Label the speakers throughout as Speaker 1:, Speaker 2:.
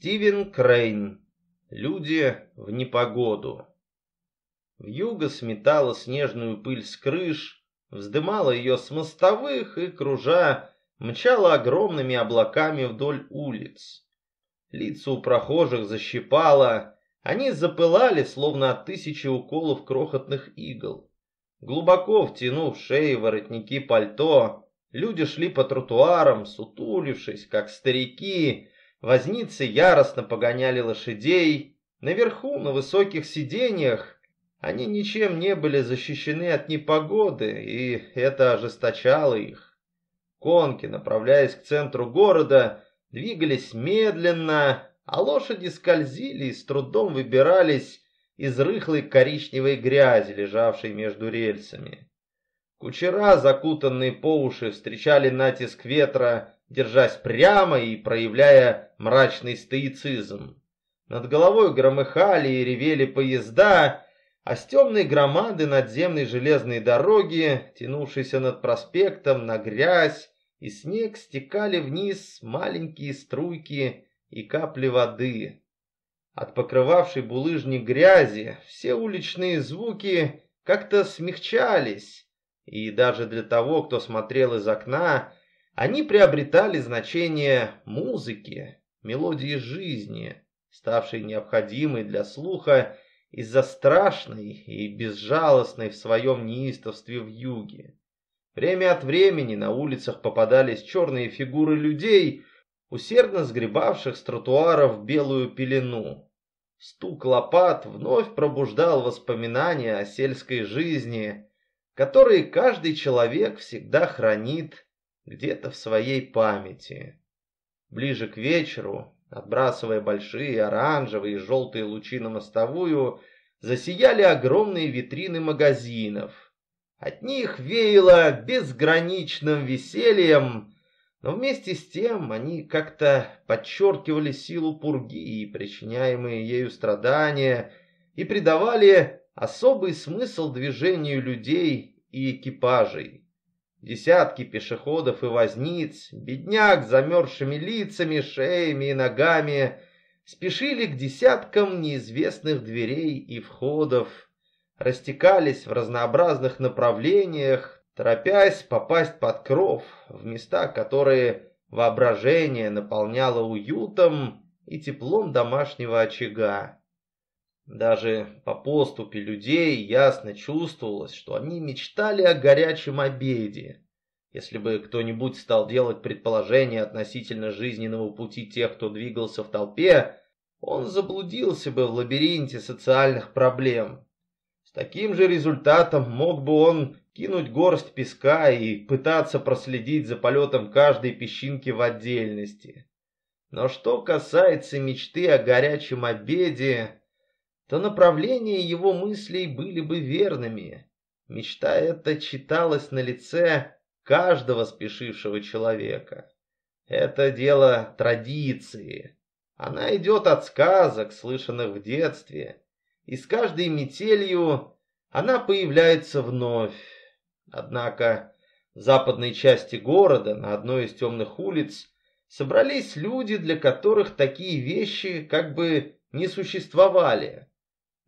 Speaker 1: Стивен Крейн. Люди в непогоду. Вьюга сметала снежную пыль с крыш, вздымала ее с мостовых и, кружа, мчала огромными облаками вдоль улиц. Лица у прохожих защипало, они запылали, словно от тысячи уколов крохотных игл. Глубоко втянув шеи воротники пальто, люди шли по тротуарам, сутулившись, как старики, Возницы яростно погоняли лошадей. Наверху, на высоких сиденьях, они ничем не были защищены от непогоды, и это ожесточало их. Конки, направляясь к центру города, двигались медленно, а лошади скользили и с трудом выбирались из рыхлой коричневой грязи, лежавшей между рельсами. Кучера, закутанные по уши, встречали натиск ветра держась прямо и проявляя мрачный стоицизм. Над головой громыхали и ревели поезда, а с темной громады надземной железной дороги, тянувшейся над проспектом на грязь и снег, стекали вниз маленькие струйки и капли воды. От покрывавшей булыжник грязи все уличные звуки как-то смягчались, и даже для того, кто смотрел из окна, они приобретали значение музыки, мелодии жизни, ставшей необходимой для слуха из-за страшной и безжалостной в своем неистовстве в юге. Время от времени на улицах попадались черные фигуры людей, усердно сгребавших с тротуаров белую пелену. Стук лопат вновь пробуждал воспоминания о сельской жизни, которые каждый человек всегда хранит где-то в своей памяти. Ближе к вечеру, отбрасывая большие оранжевые и желтые лучи на мостовую, засияли огромные витрины магазинов. От них веяло безграничным весельем, но вместе с тем они как-то подчеркивали силу пурги и причиняемые ею страдания и придавали особый смысл движению людей и экипажей. Десятки пешеходов и возниц, бедняк с замерзшими лицами, шеями и ногами, спешили к десяткам неизвестных дверей и входов, растекались в разнообразных направлениях, торопясь попасть под кров в места, которые воображение наполняло уютом и теплом домашнего очага. Даже по поступе людей ясно чувствовалось, что они мечтали о горячем обеде. Если бы кто-нибудь стал делать предположения относительно жизненного пути тех, кто двигался в толпе, он заблудился бы в лабиринте социальных проблем. С таким же результатом мог бы он кинуть горсть песка и пытаться проследить за полетом каждой песчинки в отдельности. Но что касается мечты о горячем обеде, то направления его мыслей были бы верными. Мечта эта читалась на лице каждого спешившего человека. Это дело традиции. Она идет от сказок, слышанных в детстве, и с каждой метелью она появляется вновь. Однако в западной части города, на одной из темных улиц, собрались люди, для которых такие вещи как бы не существовали.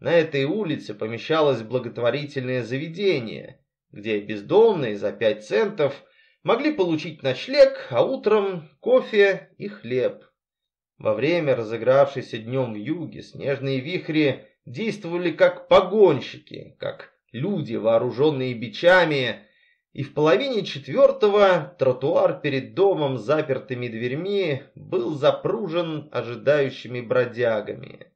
Speaker 1: На этой улице помещалось благотворительное заведение, где бездомные за пять центов могли получить ночлег, а утром кофе и хлеб. Во время разыгравшейся днем в юге снежные вихри действовали как погонщики, как люди, вооруженные бичами, и в половине четвертого тротуар перед домом с запертыми дверьми был запружен ожидающими бродягами.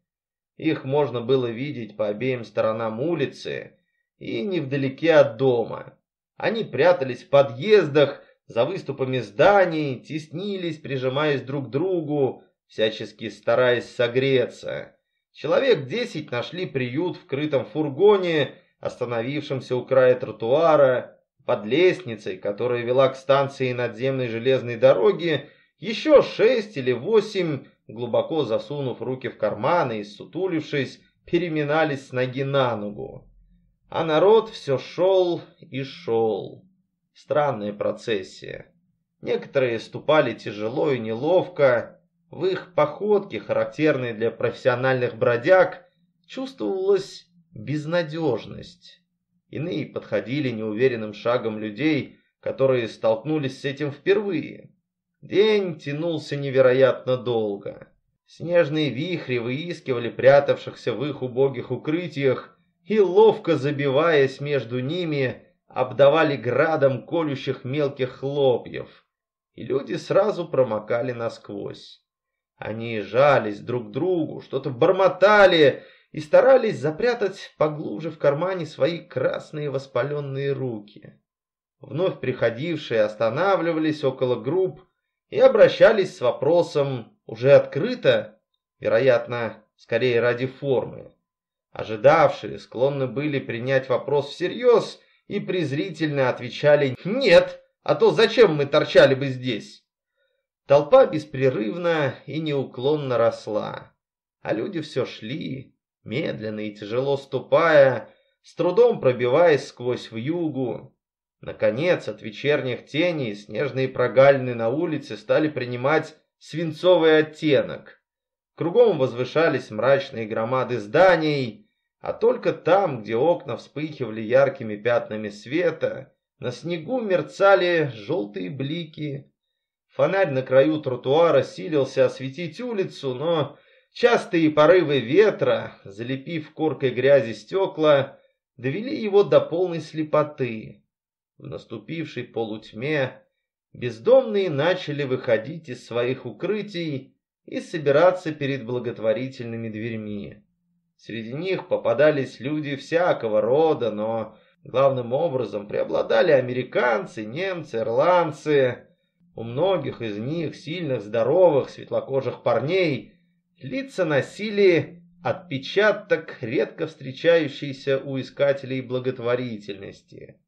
Speaker 1: Их можно было видеть по обеим сторонам улицы и невдалеке от дома. Они прятались в подъездах, за выступами зданий, теснились, прижимаясь друг к другу, всячески стараясь согреться. Человек десять нашли приют в крытом фургоне, остановившемся у края тротуара, под лестницей, которая вела к станции надземной железной дороги, еще шесть или восемь глубоко засунув руки в карманы и сутулившись, переминались с ноги на ногу. А народ все шел и шел. Странная процессия. Некоторые ступали тяжело и неловко, В их походке, характерной для профессиональных бродяг, чувствовалась безнадежность. Иные подходили неуверенным шагом людей, которые столкнулись с этим впервые. День тянулся невероятно долго. Снежные вихри выискивали прятавшихся в их убогих укрытиях и, ловко забиваясь между ними, обдавали градом колющих мелких хлопьев. И люди сразу промокали насквозь. Они жались друг к другу, что-то бормотали и старались запрятать поглубже в кармане свои красные воспаленные руки. Вновь приходившие останавливались около групп и обращались с вопросом уже открыто, вероятно, скорее ради формы. Ожидавшие склонны были принять вопрос всерьез и презрительно отвечали «Нет, а то зачем мы торчали бы здесь?» Толпа беспрерывно и неуклонно росла, а люди все шли, медленно и тяжело ступая, с трудом пробиваясь сквозь вьюгу, Наконец, от вечерних теней снежные прогалины на улице стали принимать свинцовый оттенок. Кругом возвышались мрачные громады зданий, а только там, где окна вспыхивали яркими пятнами света, на снегу мерцали желтые блики. Фонарь на краю тротуара силился осветить улицу, но частые порывы ветра, залепив коркой грязи стекла, довели его до полной слепоты. В наступившей полутьме бездомные начали выходить из своих укрытий и собираться перед благотворительными дверьми. Среди них попадались люди всякого рода, но главным образом преобладали американцы, немцы, ирландцы. У многих из них, сильных, здоровых, светлокожих парней, лица носили отпечаток, редко встречающийся у искателей благотворительности.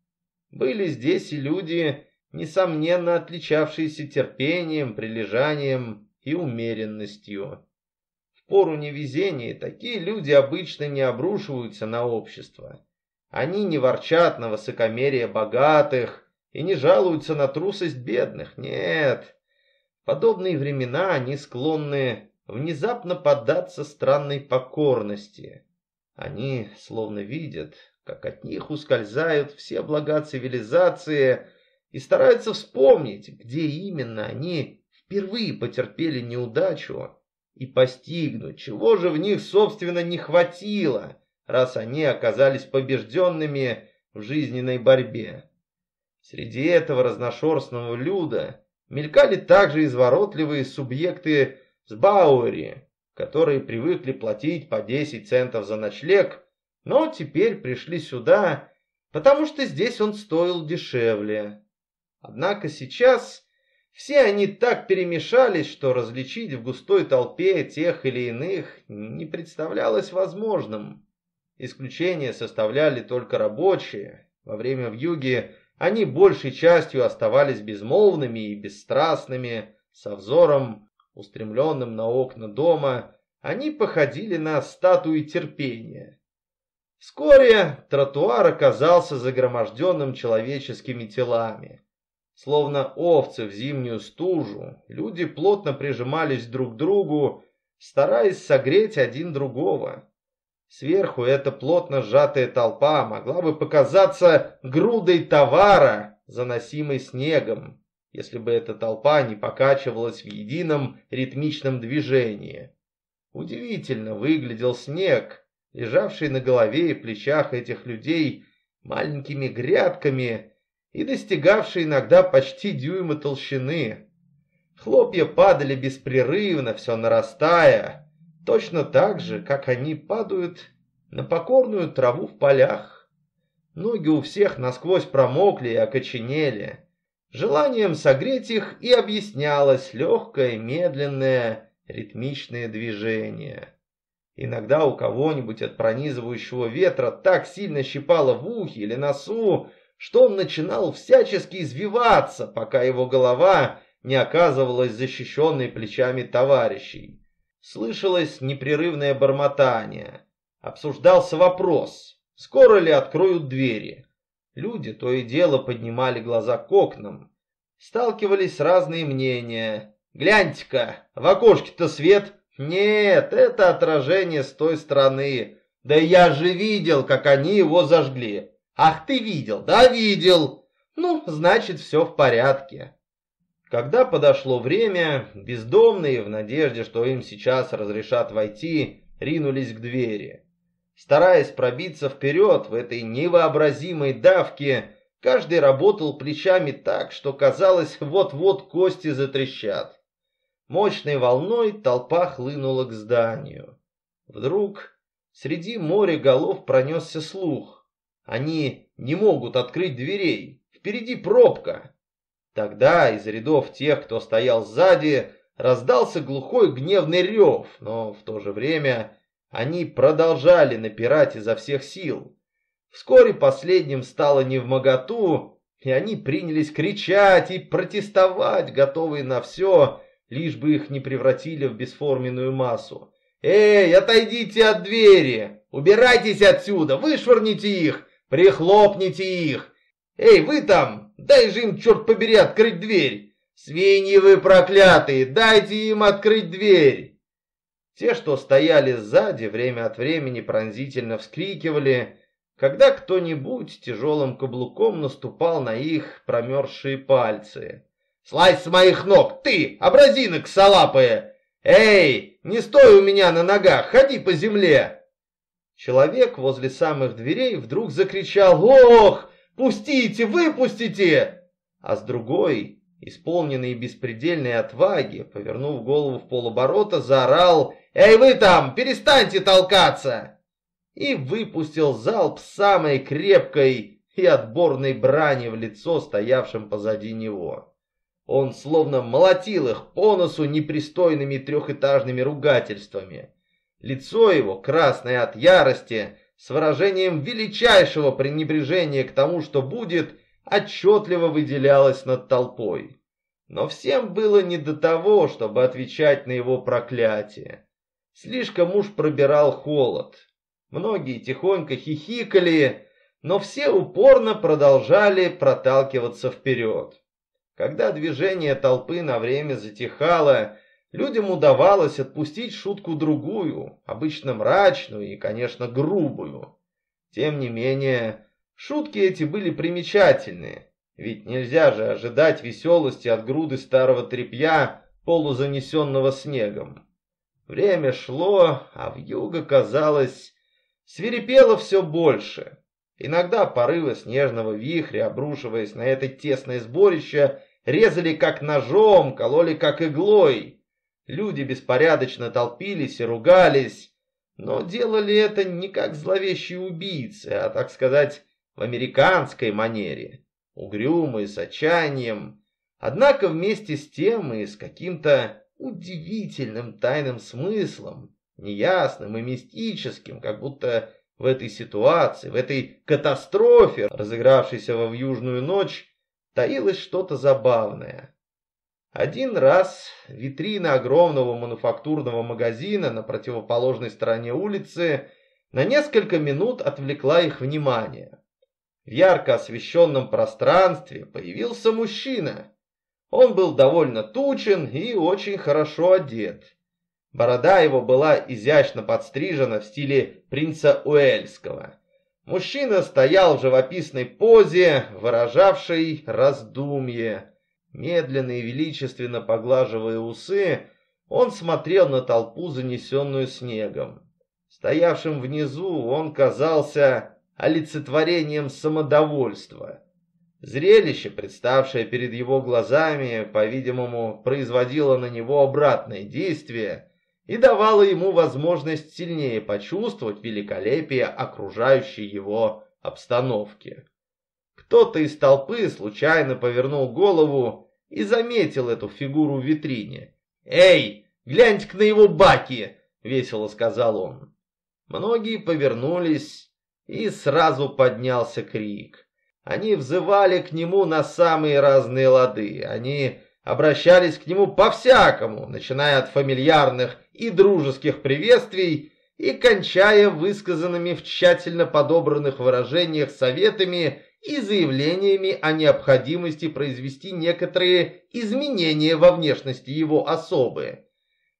Speaker 1: Были здесь и люди, несомненно отличавшиеся терпением, прилежанием и умеренностью. В пору невезения такие люди обычно не обрушиваются на общество. Они не ворчат на высокомерие богатых и не жалуются на трусость бедных. Нет, в подобные времена они склонны внезапно поддаться странной покорности. Они словно видят, как от них ускользают все блага цивилизации и стараются вспомнить, где именно они впервые потерпели неудачу и постигнуть, чего же в них, собственно, не хватило, раз они оказались побежденными в жизненной борьбе. Среди этого разношерстного люда мелькали также изворотливые субъекты с Бауэри, которые привыкли платить по 10 центов за ночлег но теперь пришли сюда, потому что здесь он стоил дешевле. Однако сейчас все они так перемешались, что различить в густой толпе тех или иных не представлялось возможным. Исключение составляли только рабочие. Во время вьюги они большей частью оставались безмолвными и бесстрастными, со взором, устремленным на окна дома, они походили на статуи терпения. Вскоре тротуар оказался загроможденным человеческими телами. Словно овцы в зимнюю стужу, люди плотно прижимались друг к другу, стараясь согреть один другого. Сверху эта плотно сжатая толпа могла бы показаться грудой товара, заносимой снегом, если бы эта толпа не покачивалась в едином ритмичном движении. Удивительно выглядел снег, лежавший на голове и плечах этих людей маленькими грядками и достигавший иногда почти дюйма толщины. Хлопья падали беспрерывно, все нарастая, точно так же, как они падают на покорную траву в полях. Ноги у всех насквозь промокли и окоченели. Желанием согреть их и объяснялось легкое, медленное, ритмичное движение. Иногда у кого-нибудь от пронизывающего ветра так сильно щипало в ухе или носу, что он начинал всячески извиваться, пока его голова не оказывалась защищенной плечами товарищей. Слышалось непрерывное бормотание. Обсуждался вопрос, скоро ли откроют двери. Люди то и дело поднимали глаза к окнам. Сталкивались разные мнения. Гляньте-ка, в окошке-то свет. Нет, это отражение с той стороны. Да я же видел, как они его зажгли. Ах, ты видел? Да, видел. Ну, значит, все в порядке. Когда подошло время, бездомные, в надежде, что им сейчас разрешат войти, ринулись к двери. Стараясь пробиться вперед в этой невообразимой давке, каждый работал плечами так, что казалось, вот-вот кости затрещат. Мощной волной толпа хлынула к зданию. Вдруг среди моря голов пронесся слух. Они не могут открыть дверей, впереди пробка. Тогда из рядов тех, кто стоял сзади, раздался глухой гневный рев, но в то же время они продолжали напирать изо всех сил. Вскоре последним стало невмоготу, и они принялись кричать и протестовать, готовые на все, лишь бы их не превратили в бесформенную массу. «Эй, отойдите от двери! Убирайтесь отсюда! Вышвырните их! Прихлопните их! Эй, вы там! Дай же им, черт побери, открыть дверь! Свиньи вы проклятые! Дайте им открыть дверь!» Те, что стояли сзади, время от времени пронзительно вскрикивали, когда кто-нибудь тяжелым каблуком наступал на их промерзшие пальцы. «Слазь с моих ног, ты, образинок салапая! Эй, не стой у меня на ногах, ходи по земле!» Человек возле самых дверей вдруг закричал «Ох, пустите, выпустите!» А с другой, исполненный беспредельной отваги, повернув голову в полоборота, заорал «Эй, вы там, перестаньте толкаться!» И выпустил залп самой крепкой и отборной брани в лицо стоявшим позади него. Он словно молотил их по носу непристойными трехэтажными ругательствами. Лицо его, красное от ярости, с выражением величайшего пренебрежения к тому, что будет, отчетливо выделялось над толпой. Но всем было не до того, чтобы отвечать на его проклятие. Слишком уж пробирал холод. Многие тихонько хихикали, но все упорно продолжали проталкиваться вперед. Когда движение толпы на время затихало, людям удавалось отпустить шутку другую, обычно мрачную и, конечно, грубую. Тем не менее, шутки эти были примечательные, ведь нельзя же ожидать веселости от груды старого тряпья, полузанесенного снегом. Время шло, а в юго, казалось, свирепело все больше. Иногда порывы снежного вихря, обрушиваясь на это тесное сборище, резали как ножом, кололи как иглой. Люди беспорядочно толпились и ругались, но делали это не как зловещие убийцы, а, так сказать, в американской манере, угрюмо с отчаянием, однако вместе с тем и с каким-то удивительным тайным смыслом, неясным и мистическим, как будто в этой ситуации, в этой катастрофе, разыгравшейся во южную ночь, таилось что-то забавное. Один раз витрина огромного мануфактурного магазина на противоположной стороне улицы на несколько минут отвлекла их внимание. В ярко освещенном пространстве появился мужчина. Он был довольно тучен и очень хорошо одет. Борода его была изящно подстрижена в стиле принца Уэльского. Мужчина стоял в живописной позе, выражавшей раздумье. Медленно и величественно поглаживая усы, он смотрел на толпу, занесенную снегом. Стоявшим внизу он казался олицетворением самодовольства. Зрелище, представшее перед его глазами, по-видимому, производило на него обратное действие и давало ему возможность сильнее почувствовать великолепие окружающей его обстановки. Кто-то из толпы случайно повернул голову и заметил эту фигуру в витрине. «Эй, гляньте-ка на его баки!» — весело сказал он. Многие повернулись, и сразу поднялся крик. Они взывали к нему на самые разные лады. Они обращались к нему по-всякому, начиная от фамильярных и дружеских приветствий и кончая высказанными в тщательно подобранных выражениях советами и заявлениями о необходимости произвести некоторые изменения во внешности его особы.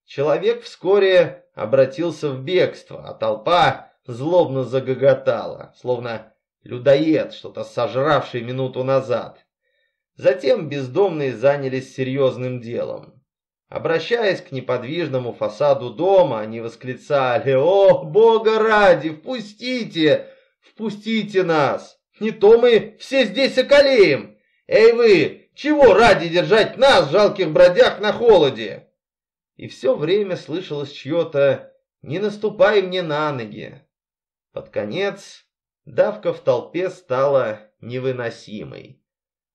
Speaker 1: Человек вскоре обратился в бегство, а толпа злобно загоготала, словно людоед, что-то сожравший минуту назад. Затем бездомные занялись серьезным делом. Обращаясь к неподвижному фасаду дома, они восклицали «О, Бога ради, впустите! Впустите нас! Не то мы все здесь околеем! Эй вы, чего ради держать нас, жалких бродяг, на холоде?» И все время слышалось чье-то «Не наступай мне на ноги!» Под конец давка в толпе стала невыносимой.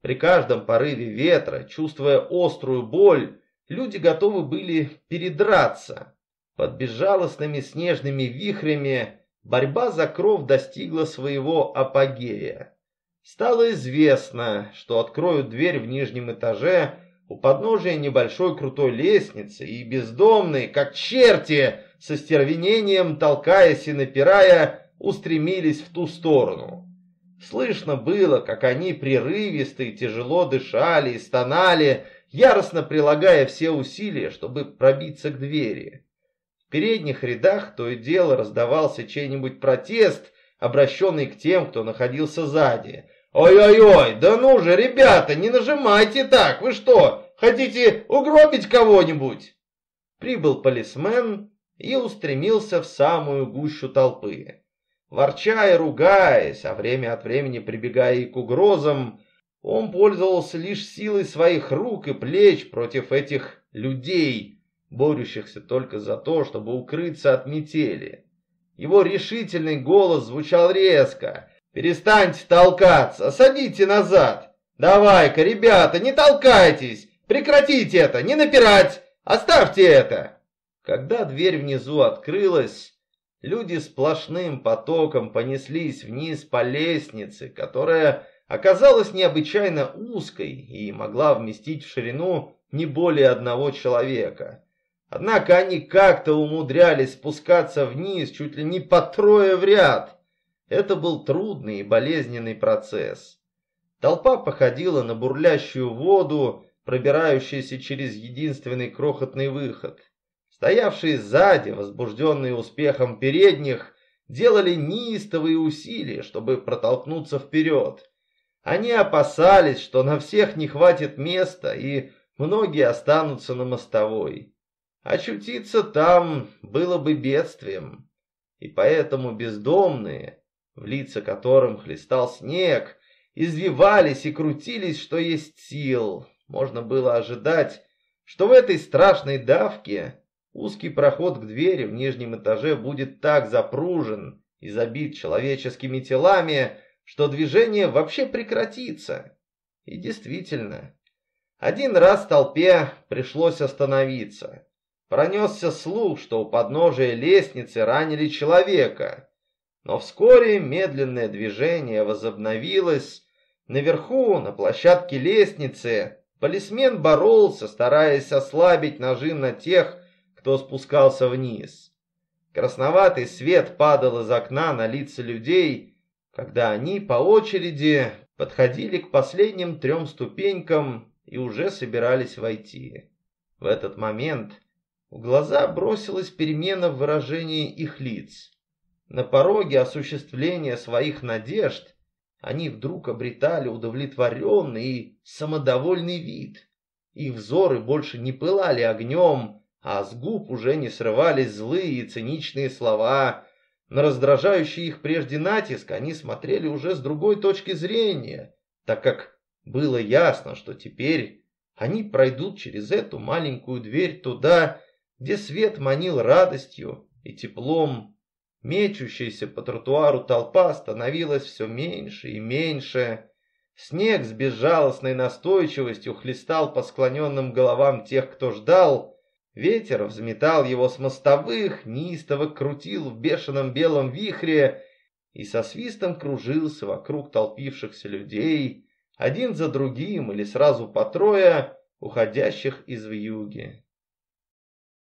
Speaker 1: При каждом порыве ветра, чувствуя острую боль, люди готовы были передраться. Под безжалостными снежными вихрями борьба за кров достигла своего апогея. Стало известно, что откроют дверь в нижнем этаже у подножия небольшой крутой лестницы, и бездомные, как черти, со стервенением, толкаясь и напирая, устремились в ту сторону. Слышно было, как они прерывисто и тяжело дышали и стонали, яростно прилагая все усилия, чтобы пробиться к двери. В передних рядах то и дело раздавался чей-нибудь протест, обращенный к тем, кто находился сзади. «Ой-ой-ой, да ну же, ребята, не нажимайте так, вы что, хотите угробить кого-нибудь?» Прибыл полисмен и устремился в самую гущу толпы. Ворча и ругаясь, а время от времени прибегая и к угрозам, он пользовался лишь силой своих рук и плеч против этих людей, борющихся только за то, чтобы укрыться от метели. Его решительный голос звучал резко. «Перестаньте толкаться! Садите назад! Давай-ка, ребята, не толкайтесь! Прекратите это! Не напирать! Оставьте это!» Когда дверь внизу открылась, Люди сплошным потоком понеслись вниз по лестнице, которая оказалась необычайно узкой и могла вместить в ширину не более одного человека. Однако они как-то умудрялись спускаться вниз чуть ли не по трое в ряд. Это был трудный и болезненный процесс. Толпа походила на бурлящую воду, пробирающуюся через единственный крохотный выход. Стоявшие сзади, возбужденные успехом передних, делали неистовые усилия, чтобы протолкнуться вперед. Они опасались, что на всех не хватит места, и многие останутся на мостовой. Очутиться там было бы бедствием, и поэтому бездомные, в лица которым хлестал снег, извивались и крутились, что есть сил. Можно было ожидать, что в этой страшной давке Узкий проход к двери в нижнем этаже будет так запружен и забит человеческими телами, что движение вообще прекратится. И действительно, один раз толпе пришлось остановиться. Пронесся слух, что у подножия лестницы ранили человека. Но вскоре медленное движение возобновилось. Наверху, на площадке лестницы, полисмен боролся, стараясь ослабить нажим на тех, кто спускался вниз. Красноватый свет падал из окна на лица людей, когда они по очереди подходили к последним трем ступенькам и уже собирались войти. В этот момент в глаза бросилась перемена в выражении их лиц. На пороге осуществления своих надежд они вдруг обретали удовлетворенный и самодовольный вид. Их взоры больше не пылали огнем, а с губ уже не срывались злые и циничные слова. На раздражающий их прежде натиск они смотрели уже с другой точки зрения, так как было ясно, что теперь они пройдут через эту маленькую дверь туда, где свет манил радостью и теплом. Мечущаяся по тротуару толпа становилась все меньше и меньше. Снег с безжалостной настойчивостью хлестал по склоненным головам тех, кто ждал, Ветер взметал его с мостовых, неистово крутил в бешеном белом вихре и со свистом кружился вокруг толпившихся людей, один за другим или сразу по трое, уходящих из вьюги.